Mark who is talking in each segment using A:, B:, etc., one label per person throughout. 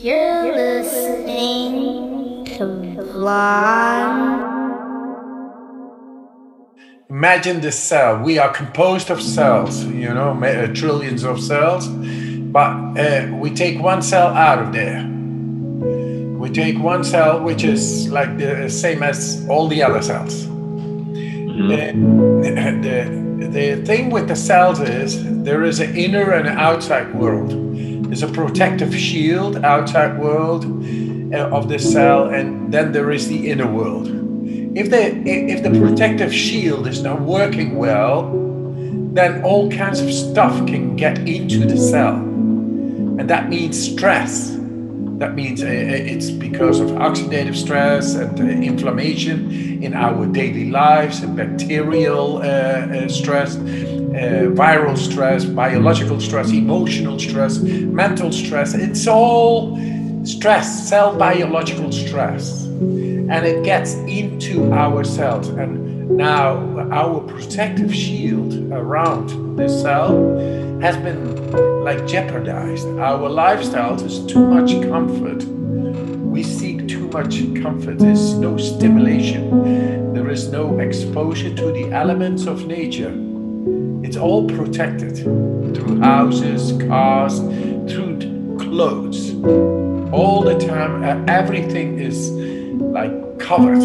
A: You're listening to Blonde.
B: Imagine this cell. We are composed of cells, you know, uh, trillions of cells, but uh, we take one cell out of there. We take one cell, which is like the same as all the other cells. The, the, the thing with the cells is there is an inner and an outside world. There's a protective shield, outside world uh, of the cell, and then there is the inner world. If the if the protective shield is not working well, then all kinds of stuff can get into the cell, and that means stress. That means uh, it's because of oxidative stress and uh, inflammation in our daily lives, and bacterial uh, uh, stress, uh, viral stress, biological stress, emotional stress, mental stress. It's all stress, cell biological stress. And it gets into our cells. And now our protective shield around the cell has been like jeopardized. Our lifestyle is too much comfort. We seek too much comfort. There's no stimulation. There is no exposure to the elements of nature. It's all protected through houses, cars, through clothes. All the time, uh, everything is like covered,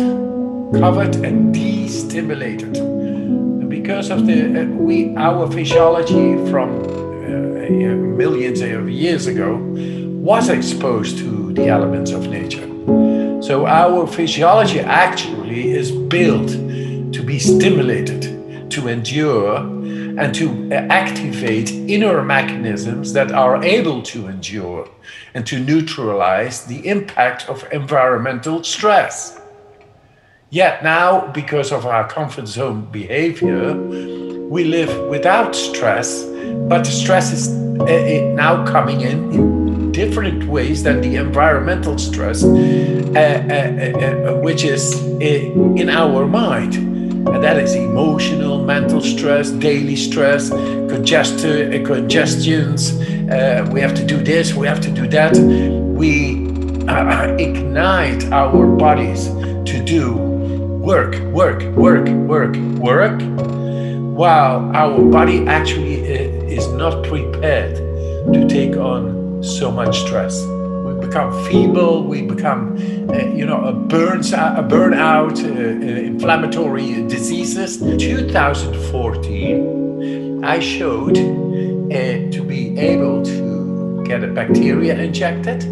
B: covered and destimulated. And because of the uh, we our physiology from uh, millions of years ago was exposed to the elements of nature. So our physiology actually is built to be stimulated, to endure, and to activate inner mechanisms that are able to endure and to neutralize the impact of environmental stress. Yet now, because of our comfort zone behavior, we live without stress, but the stress is uh, now coming in in different ways than the environmental stress, uh, uh, which is in our mind. And that is emotional, mental stress, daily stress, congest- eh, congestions. Uh, we have to do this, we have to do that. We uh, uh, ignite our bodies to do work, work, work, work, work, while our body actually eh, is not prepared to take on so much stress. Become feeble, we become, uh, you know, a, burns, a burnout, uh, uh, inflammatory diseases. 2014, I showed to be able to get a bacteria injected,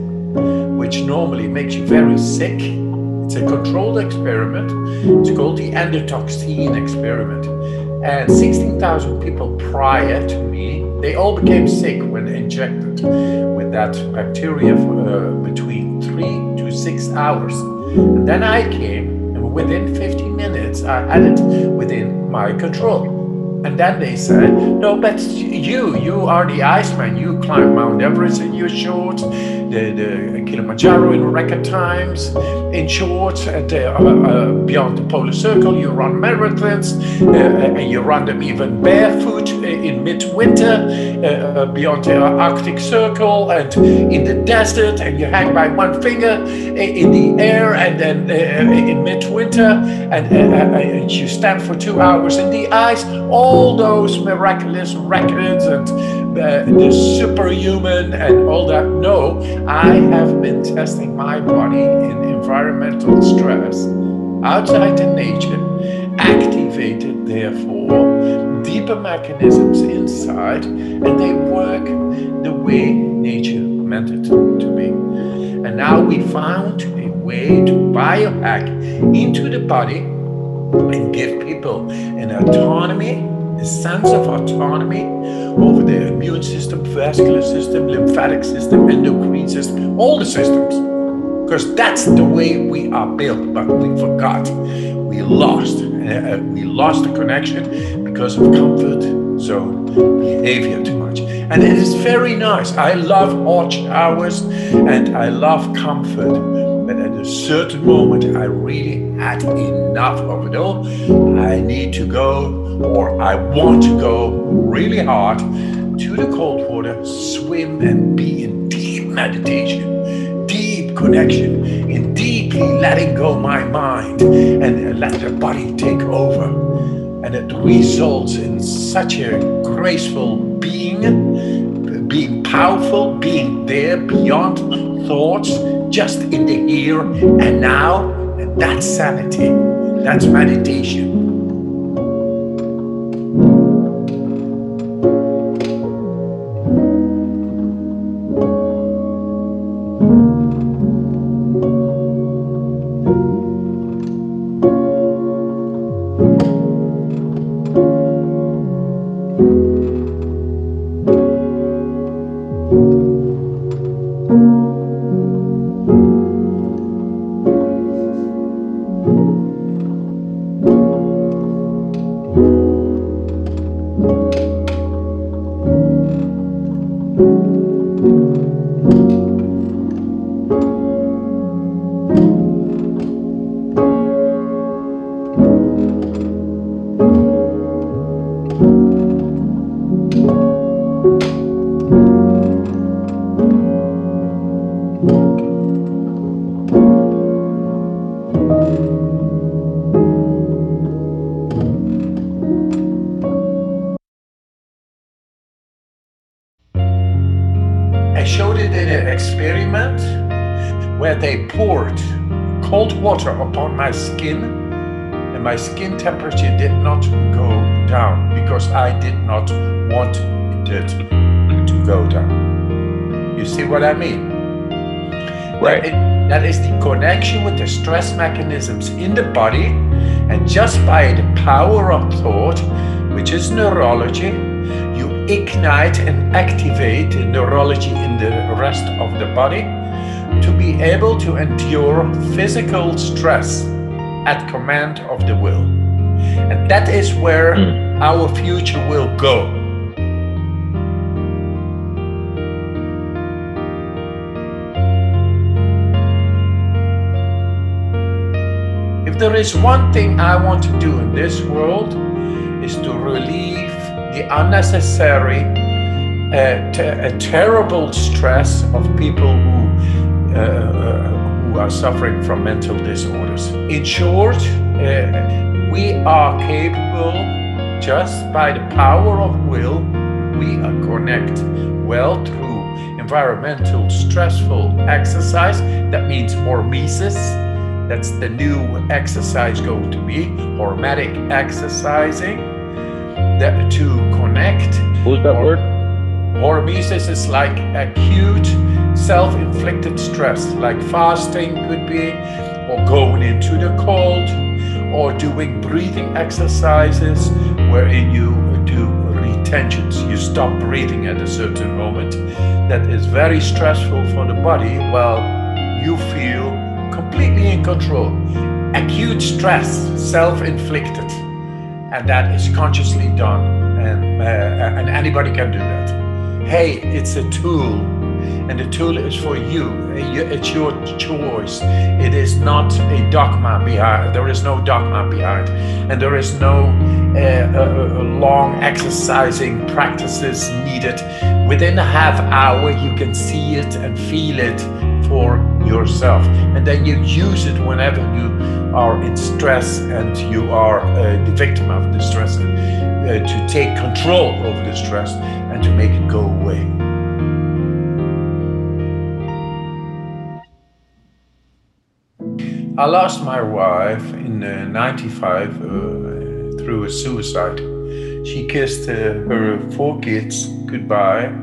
B: which normally makes you very sick. It's a controlled experiment. It's called the endotoxin experiment. And 16,000 people prior to me, they all became sick when injected with that bacteria for uh, between three to six hours. And then I came, and within 15 minutes, I had it within my control. And then they said, No, but you, you are the Iceman. You climb Mount Everest in your shorts, the, the Kilimanjaro in record times in shorts, and uh, uh, uh, beyond the polar circle, you run marathons, uh, uh and you run them even barefoot uh, in midwinter, uh, beyond the Arctic Circle, and in the desert, and you hang by one finger in the air, and then in midwinter, and, and you stand for two hours in the ice. All those miraculous records and the superhuman and all that. No, I have been testing my body in environmental stress outside in nature, activated, therefore, deeper mechanisms inside, and they work the way nature meant it to be. And now we found a way to biohack into the body and give people an autonomy a sense of autonomy over the immune system, vascular system, lymphatic system, endocrine system, all the systems. Because that's the way we are built, but we forgot. We lost. Uh, we lost the connection because of comfort zone behavior too much. And it is very nice. I love hot showers and I love comfort. Certain moment, I really had enough of it all. I need to go or I want to go really hard to the cold water, swim and be in deep meditation deep connection, in deeply letting go my mind and let the body take over. And it results in such a graceful being, being powerful, being there beyond thoughts, just in the here and now. And that's sanity, that's meditation. Water upon my skin, and my skin temperature did not go down because I did not want it to go down. You see what I mean?
C: Right.
B: That, it, that is the connection with the stress mechanisms in the body, and just by the power of thought, which is neurology, you ignite and activate the neurology in the rest of the body to be able to endure physical stress at command of the will. And that is where mm. our future will go. If there is one thing I want to do in this world is to relieve the unnecessary, uh, t- terrible stress of people who uh, uh, who are suffering from mental disorders. In short, uh, we are capable, just by the power of will, we are connect well through environmental stressful exercise. That means hormesis. That's the new exercise going to be hormetic exercising. That to connect.
C: Who's that word?
B: Hormesis is like acute self inflicted stress, like fasting could be, or going into the cold, or doing breathing exercises wherein you do retentions. You stop breathing at a certain moment. That is very stressful for the body while you feel completely in control. Acute stress, self inflicted, and that is consciously done, and, uh, and anybody can do that. Hey, it's a tool and the tool is for you. It's your choice. It is not a dogma behind. There is no dogma behind, and there is no uh, uh, uh, long exercising practices needed. Within a half hour, you can see it and feel it for yourself, and then you use it whenever you are in stress and you are uh, the victim of the stress, uh, to take control over the stress and to make it go away. I lost my wife in uh, 95 uh, through a suicide. She kissed uh, her four kids goodbye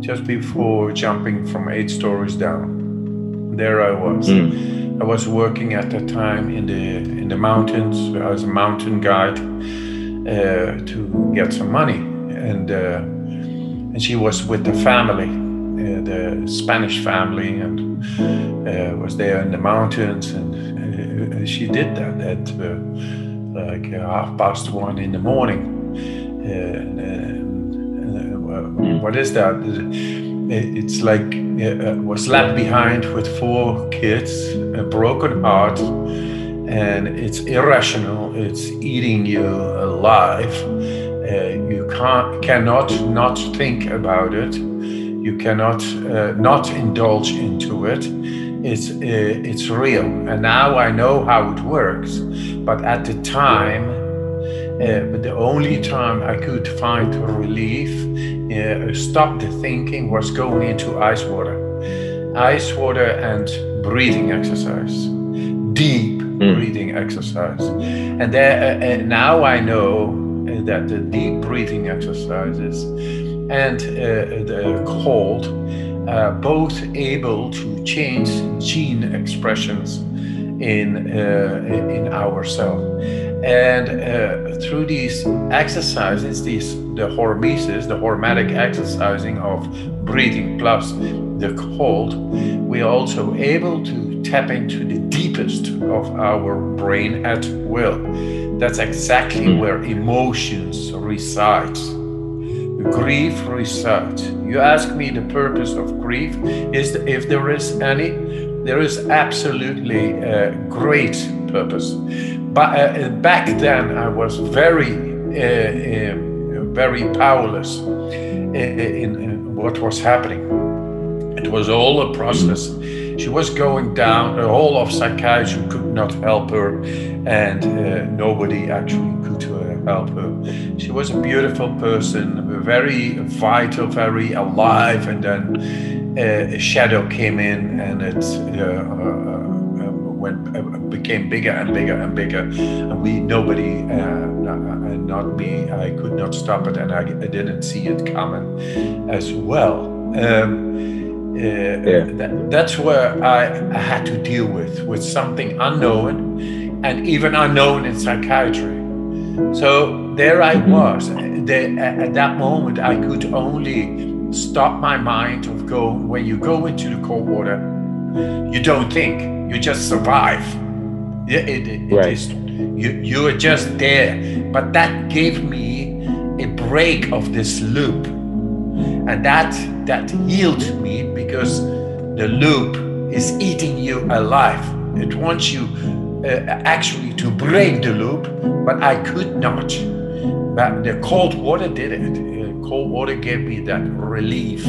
B: just before jumping from eight stories down. There I was. Mm. I was working at that time in the in the mountains as a mountain guide uh, to get some money, and uh, and she was with the family uh, the Spanish family and uh, was there in the mountains. And uh, she did that at like half past one in the morning. what is that? It's like was left behind with four kids, a broken heart, and it's irrational. It's eating you alive. Uh, you can't cannot not think about it you cannot uh, not indulge into it. it's uh, it's real, and now I know how it works. But at the time, uh, but the only time I could find relief, uh, stop the thinking, was going into ice water, ice water and breathing exercise, deep breathing exercise, and there uh, now I know that the deep breathing exercises and uh, the cold uh, both able to change gene expressions in uh, in our cell. And uh, through these exercises these the hormesis the hormetic exercising of breathing plus the cold we are also able to tap into the deepest of our brain at will. That's exactly where emotions reside grief research. you ask me the purpose of grief. Is if there is any there is absolutely a great purpose. But uh, back then i was very uh, um, very powerless in, in what was happening. It was all a process she was going down. The whole of psychiatry could not help her and uh, nobody actually could uh, help her. She was a beautiful person very vital very alive and then uh, a shadow came in and it uh, uh, went uh, became bigger and bigger and bigger. And we nobody and not me i could not stop it and I, I didn't see it coming as well. Um, uh,
C: Yeah.
B: that, that's where I, I had to deal with with something unknown and even unknown in psychiatry. So there i was. At that moment i could only stop my mind of going when you go into the cold water you don't think you just survive. It, it, it
C: Right.
B: is you you are just there. But that gave me a break of this loop. And that that healed me because the loop is eating you alive. It wants you uh, actually to break the loop but i could not. But the cold water did it. Uh, cold water gave me that relief.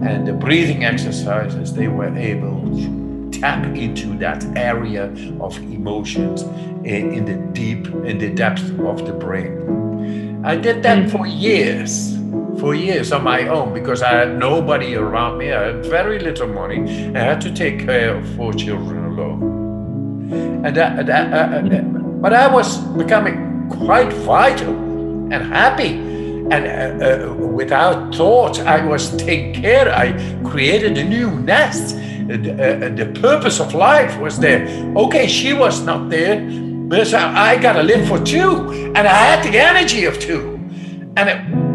B: And the breathing exercises they were able to tap into that area of emotions in, in the deep in the depth of the brain. I did that for years, for years on my own because I had nobody around me. I had very little money. I had to take care of four children alone. And that, but I was becoming quite vital and happy. And uh, uh, without thought, I was taking care. I created a new nest. Uh, uh, the purpose of life was there. Okay, she was not there, but I, I got to live for two, and I had the energy of two, and it,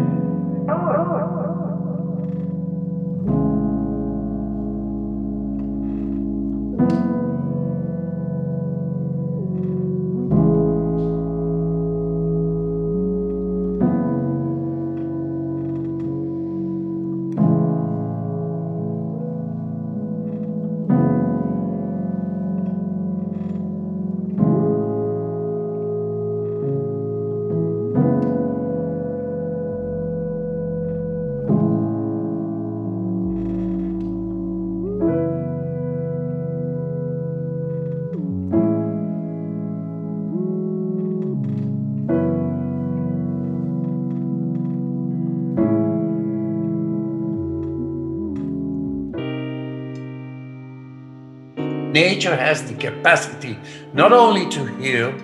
B: nature has the capacity not only to heal,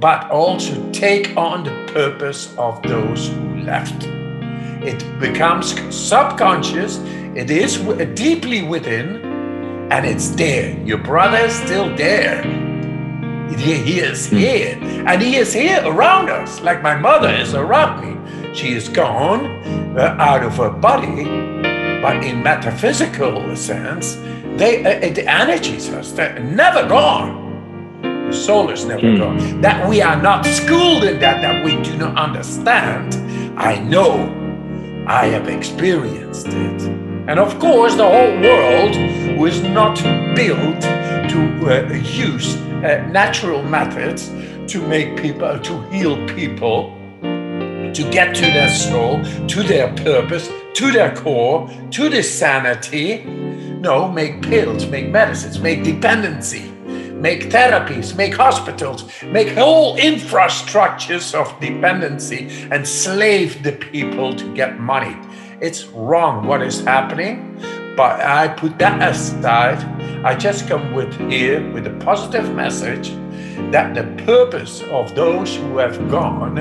B: but also take on the purpose of those who left. It becomes subconscious, it is deeply within, and it's there. Your brother is still there. He, he is here, and he is here around us, like my mother is around me. She is gone uh, out of her body, but in metaphysical sense, they uh, the energies are never gone. The soul is never gone. That we are not schooled in that, that we do not understand. I know. I have experienced it. And of course, the whole world was not built to uh, use uh, natural methods to make people, to heal people, to get to their soul, to their purpose, to their core, to the sanity. No, make pills, make medicines, make dependency, make therapies, make hospitals, make whole infrastructures of dependency, and slave the people to get money. It's wrong what is happening, but I put that aside. I just come with here with a positive message that the purpose of those who have gone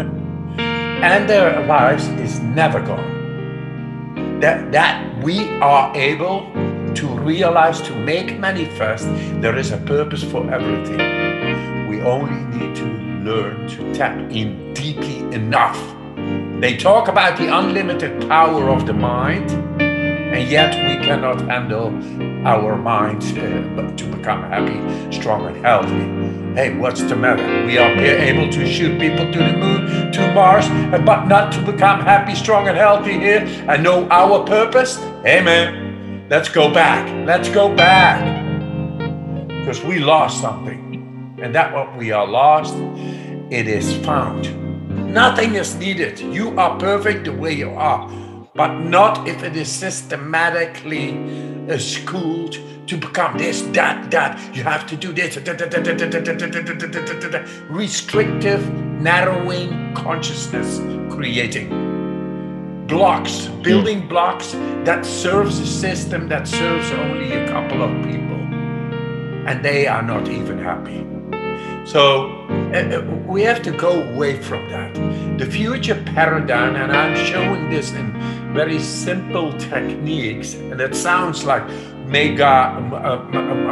B: and their lives is never gone. That that we are able to realize, to make manifest, there is a purpose for everything. We only need to learn to tap in deeply enough. They talk about the unlimited power of the mind, and yet we cannot handle our mind uh, to become happy, strong, and healthy. Hey, what's the matter? We are able to shoot people to the moon, to Mars, but not to become happy, strong, and healthy here and know our purpose? Man. Let's go back. Let's go back. Because we lost something. And that what we are lost, it is found. Nothing is needed. You are perfect the way you are. But not if it is systematically uh, schooled to become this, that, that. You have to do this. Restrictive, narrowing consciousness creating blocks, building blocks that serves a system that serves only a couple of people. And they are not even happy. So uh, we have to go away from that. The future paradigm, and I'm showing this in very simple techniques, and it sounds like mega uh, uh,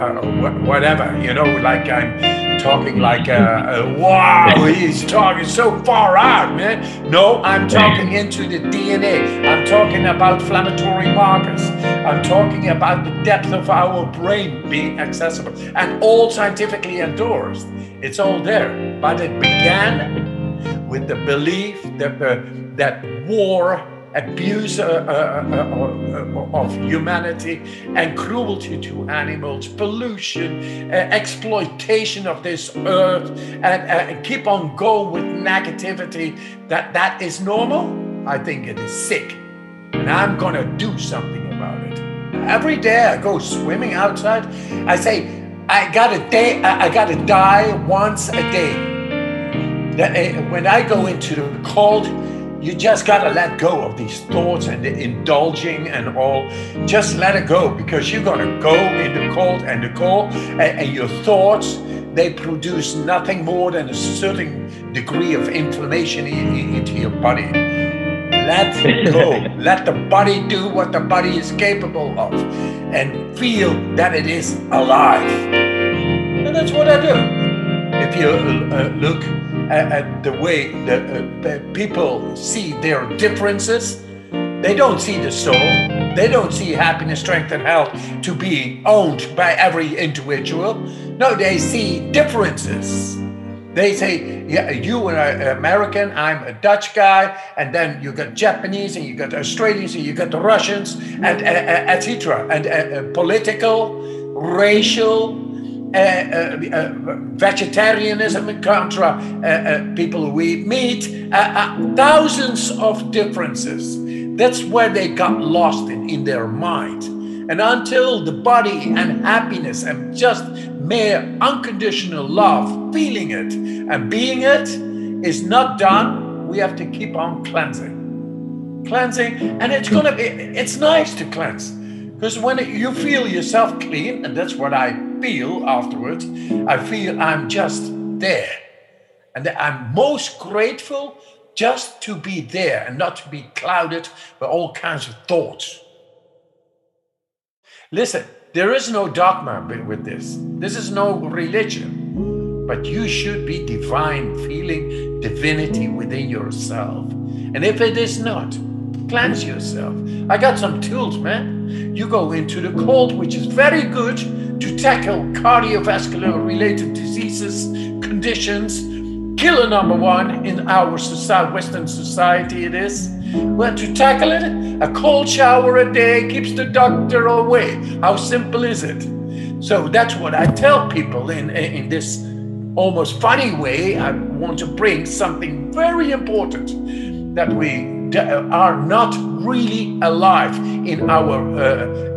B: uh, whatever, you know, like I'm talking like a, wow, he's talking so far out, man. No, I'm talking into the DNA. I'm talking about inflammatory markers. I'm talking about the depth of our brain being accessible and all scientifically endorsed. It's all there. But it began with the belief that, uh, that war abuse uh, uh, uh, of humanity and cruelty to animals, pollution, exploitation of this earth, and, keep on going with negativity, that that is normal, I think it is sick. And I'm going to do something about it. Every day I go swimming outside, I say, I gotta day, I gotta die once a day. When I go into the cold, you just got to let go of these thoughts and the indulging and all. Just let it go because you're going to go in the cold and the cold, and, and your thoughts they produce nothing more than a certain degree of inflammation in, in, into your body. Let go. let the body do what the body is capable of and feel that it is alive. And that's what I do. If you uh, look at the way that uh, people see their differences. They don't see the soul. They don't see happiness, strength, and health to be owned by every individual. No, they see differences. They say, yeah, you are an American, I'm a Dutch guy, and then you got Japanese, and you got Australians, and you got the Russians, and etc. And political, racial, uh, uh, uh, vegetarianism contra people who eat meat, thousands of differences. That's where they got lost in, in their mind. And until the body and happiness and just mere unconditional love, feeling it and being it is not done, we have to keep on cleansing. Cleansing, and it's gonna be, it's nice to cleanse. Because when you feel yourself clean, and that's what I feel afterwards, I feel I'm just there. And I'm most grateful just to be there and not to be clouded by all kinds of thoughts. Listen, there is no dogma with this. This is no religion. But you should be divine, feeling divinity within yourself. And if it is not, cleanse yourself. I got some tools, man. You go into the cold, which is very good to tackle cardiovascular related diseases, conditions. Killer number one in our society, Western society, it is. Well, to tackle it, a cold shower a day keeps the doctor away. How simple is it? So that's what I tell people in, in this almost funny way. I want to bring something very important that we are not really alive in our uh,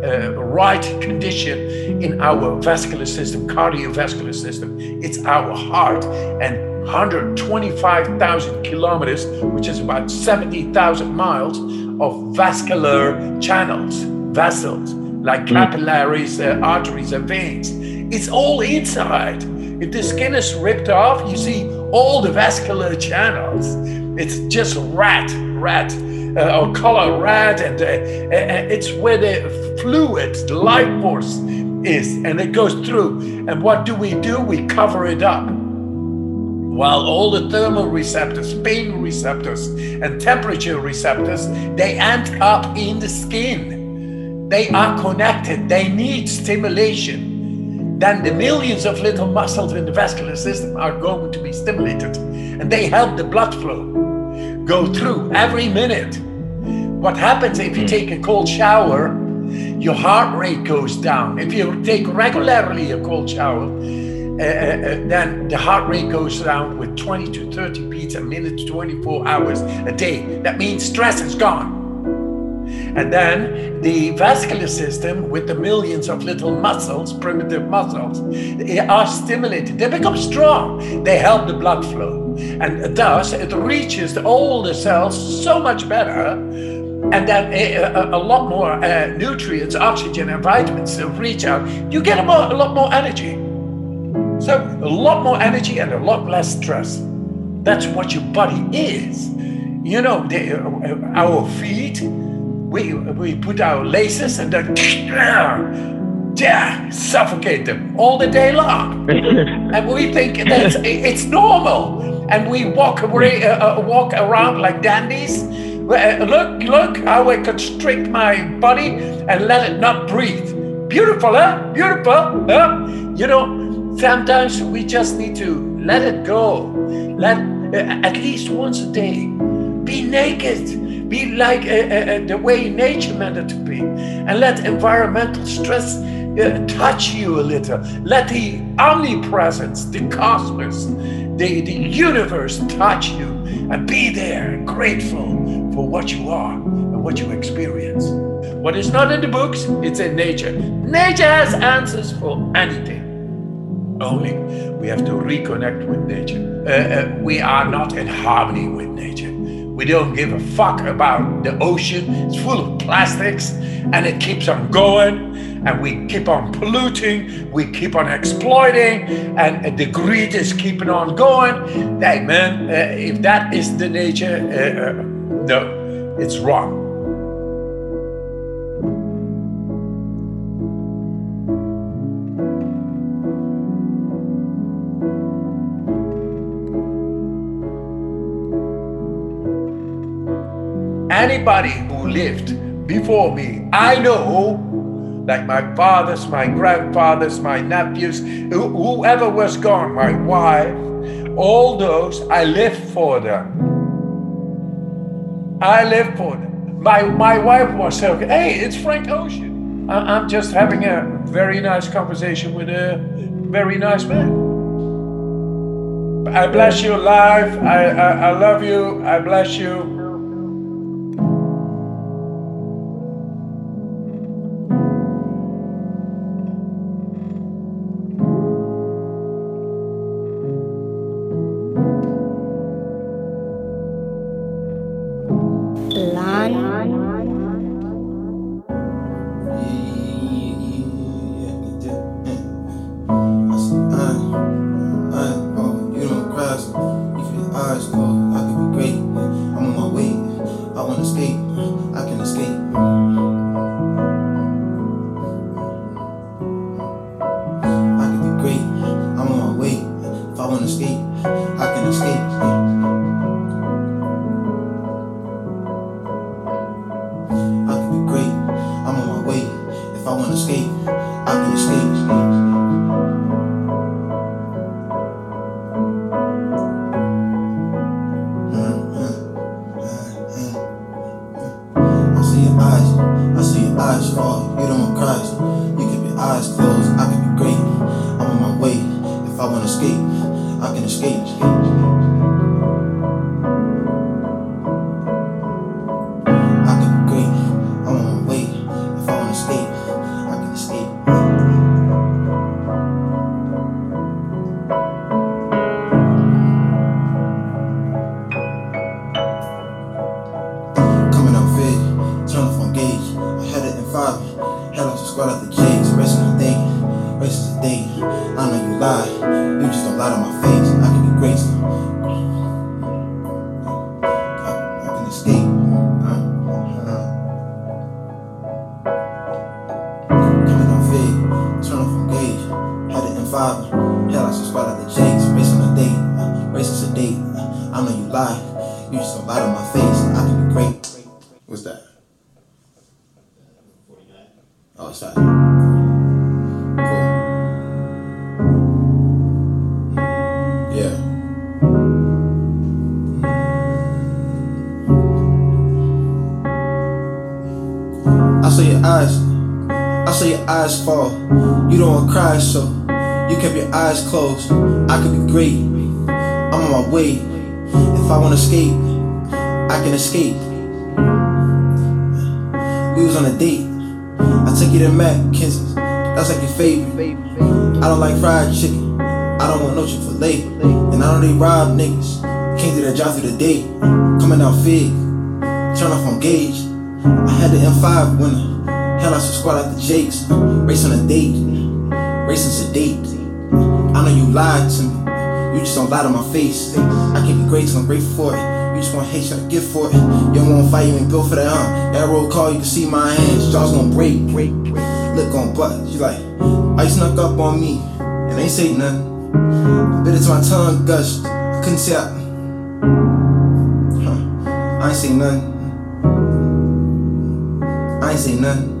B: uh, right condition in our vascular system, cardiovascular system. It's our heart. And 125,000 kilometers, which is about 70,000 miles of vascular channels, vessels, like hmm. capillaries, uh, arteries, and veins. It's all inside. If the skin is ripped off, you see all the vascular channels. It's just red, red, uh, or color red, and uh, uh, it's where the fluid, the life force is, and it goes through. And what do we do? We cover it up. While all the thermal receptors, pain receptors, and temperature receptors, they end up in the skin. They are connected. They need stimulation then the millions of little muscles in the vascular system are going to be stimulated and they help the blood flow go through every minute. What happens if you hmm. take a cold shower? Your heart rate goes down. If you take regularly a cold shower, uh, uh, uh then the heart rate goes down with 20 to 30 beats a minute, 24 hours a day. That means stress is gone. And then the vascular system, with the millions of little muscles, primitive muscles, are stimulated. They become strong. They help the blood flow. And thus, it reaches all the cells so much better. And then a, a, a lot more uh, nutrients, oxygen, and vitamins reach out. You get a, more, a lot more energy. So, a lot more energy and a lot less stress. That's what your body is. You know, the, uh, our feet we, we put our laces and then yeah, suffocate them all the day long. and we think that it's normal. And we walk, away, uh, uh, walk around like dandies. Uh, look, look how I constrict my body and let it not breathe. Beautiful, huh? Beautiful, huh? You know, sometimes we just need to let it go. Let uh, at least once a day be naked be like uh, uh, the way nature meant it to be. And let environmental stress uh, touch you a little. Let the omnipresence, the cosmos, the, the universe touch you and be there grateful for what you are and what you experience. What is not in the books, it's in nature. Nature has answers for anything. Only we have to reconnect with nature. Uh, uh, we are not in harmony with nature. We don't give a fuck about the ocean. It's full of plastics and it keeps on going. And we keep on polluting, we keep on exploiting, and the greed is keeping on going. Hey, man, uh, if that is the nature, uh, uh, no, it's wrong. Anybody who lived before me, I know, like my fathers, my grandfathers, my nephews, whoever was gone, my wife, all those, I live for them. I live for them. My, my wife was saying, hey, it's Frank Ocean. I'm just having a very nice conversation with a very nice man. I bless your life. I, I, I love you. I bless you.
D: What's that? Oh, it's that. Yeah. I saw your eyes. I saw your eyes fall. You don't want to cry, so you kept your eyes closed. I could be great. I'm on my way. If I want to escape, I can escape. We was on a date. I took you to Mac. That's like your favorite. I don't like fried chicken. I don't want no Chick fil A. And I know they rob niggas. Can't do that job through the day. Coming out fig. Turn off on gauge. I had the M5 winner. Hell, I should squat out the Jakes. Racing a date. Racing date. I know you lied to me. You just don't lie to my face. I can't be great till I'm grateful for it. You just want hate, try to get for it. Want to fight, you ain't built for that, huh? That roll call, you can see my hands. Jaws gonna break. Break, break. Look on butt. You like, I snuck up on me and ain't say nothing. Bit it to my tongue gushed. I couldn't say. Huh. I ain't say nothing. I ain't say nothing.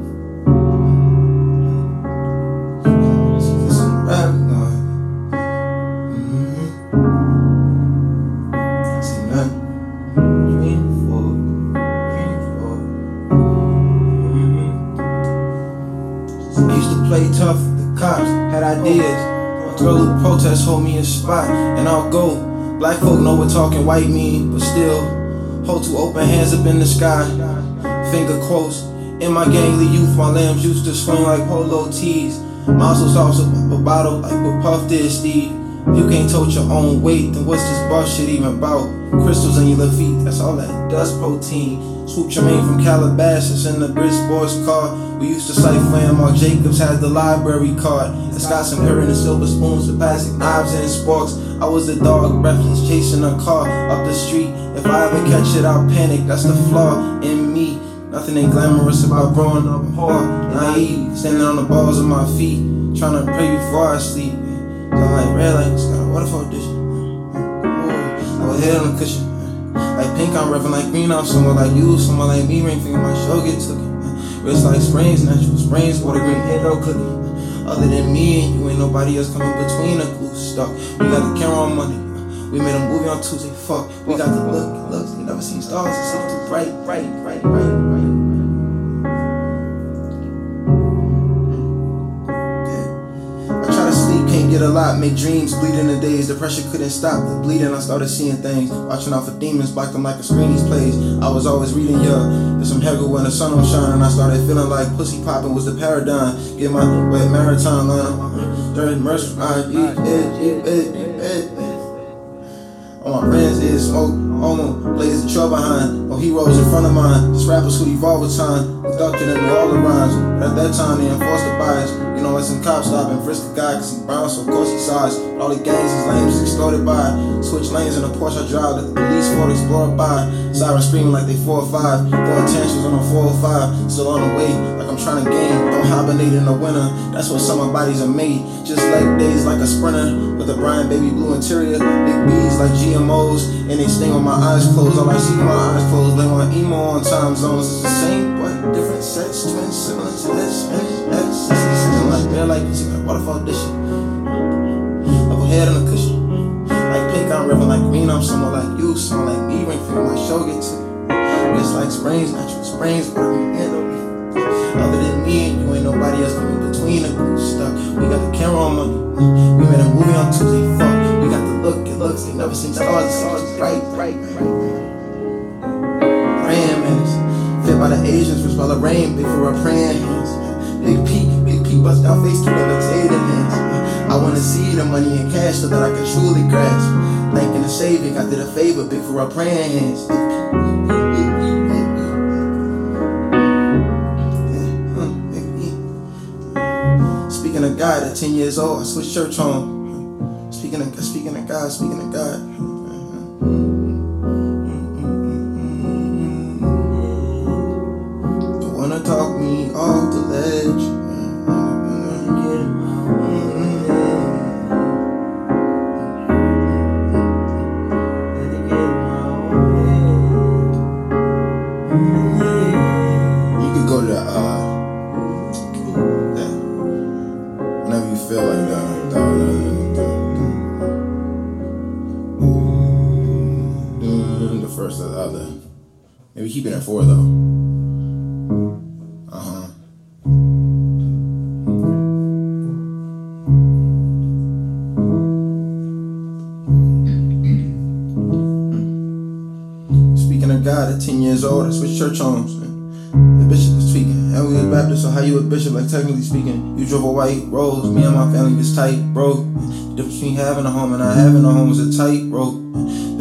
D: Girl who protest hold me in spot, and I'll go. Black folk know what talking white mean, but still hold two open hands up in the sky, finger quotes. In my gangly youth, my lambs used to swing like polo tees. Muscles off a bottle like what Puff did, Steve. You can't tote your own weight, then what's this buff shit even about? Crystals in your feet, that's all that dust protein. Swoop Tremaine from Calabasas in the Brits Boys car. We used to cipher and Mark Jacobs had the library card. It's got some hair in the silver spoons with plastic knives and sparks. I was the dog, breathless, chasing a car up the street. If I ever catch it, I'll panic. That's the flaw in me. Nothing ain't glamorous about growing up poor, naive, standing on the balls of my feet, trying to pray before I sleep. So I'm like red lights, got a waterfall dish. I was head on the cushion. Like pink, I'm revving like green. I'm someone like you, someone like me. Ring finger, my show get took it. Wrist like springs, natural springs, water green head cookie. Other than me and you, ain't nobody else coming between a glue stock. We got the camera on Monday. We made a movie on Tuesday. Fuck, we got the look, looks. You never seen stars. It's too bright, bright, bright, bright, bright. Sleep, a lot, make dreams, bleed in the days. The pressure couldn't stop the bleeding. I started seeing things, watching out for demons, blocked them like a screen these plays. I was always reading, yeah. There's some Hegel when the sun was shining. I started feeling like pussy popping was the paradigm. Get my wet marathon line. During Mercer, I eat, eat, eat, eat, eat. All my friends is smoke, homo, blaze the trail behind. No heroes in front of mine. These rappers who evolve with time. Inducted into all the rhymes. But at that time, they enforced the bias. You know, when some cops and frisk a guy cause he brown, so of course he size. But all the gangs is lame, just exploded by. Switch lanes in a Porsche I drive, let the police Ford Explorer by. Sirens screaming like they 4 or 5. Throwing tensions on a 4 or 5. Still on the way, like I'm trying to gain. Don't hibernate in the winter. That's what summer bodies are made. Just like days like a sprinter. With a Brian baby blue interior. Big bees like GMOs. And they sting on my eyes closed. All I see my eyes closed. Lay my emo on time zones. It's the same, but different sets. Twins similar to this. X, I'm like real like pussy, like waterfall dishing. Level head on the cushion. Like pink, I'm river like green. I'm someone like you, someone like me. Ring finger, my show get to me. It's like springs, natural springs, but handle me. Other than me and you, ain't nobody else coming between glue stuff. We got the camera on money. We made a movie on Tuesday. The looks. They never seen stars, stars bright, bright, bright. Praying minutes, fit by the Asians, rich by the rain, big for our praying hands. Big peak, big peak, bust out face to the levitating hands. I wanna see the money in cash so that I can truly grasp. Thanking the Savior, I did a favor, big for our praying hands. Speaking of God, at 10 years old, I switched church home. God, speaking of God. Maybe keep it at four though. Uh huh. Speaking of God, at 10 years old, I switched church homes. The bishop was tweaking. And we was Baptist, so how you a bishop, like technically speaking? You drove a white Rolls, me and my family was tight, bro. The difference between having a home and not having a home was a tight rope.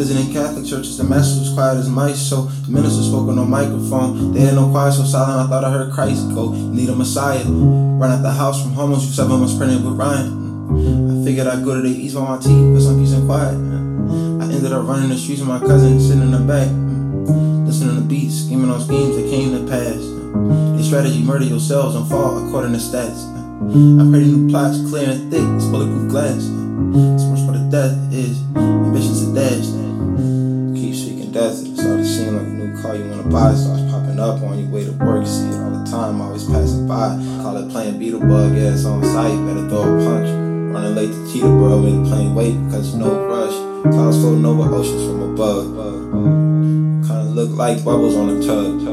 D: Visiting Catholic churches, the master was quiet as mice, so the minister spoke on no microphone. They had no choir so silent, I thought I heard Christ go. Need a Messiah. Run out the house from homos, you seven months pregnant with Ryan. I figured I'd go to the east by my teeth, put some peace and quiet. I ended up running the streets with my cousin, sitting in the back. Listening to beats, scheming on schemes that came to pass. They strategy murder yourselves and fall according to stats. I pray the new plots clear and thick, it's bulletproof glass. So much for the death is ambitions to dash. Death, it started seeming like a new car you wanna buy. Starts popping up on your way to work, You see it all the time, always passing by. Call it playing Beetlebug, yeah, it's on site. better throw a punch. Running late to Teterboro, made plane wait because no rush. Clouds floating over oceans from above. Kinda look like bubbles on a tub.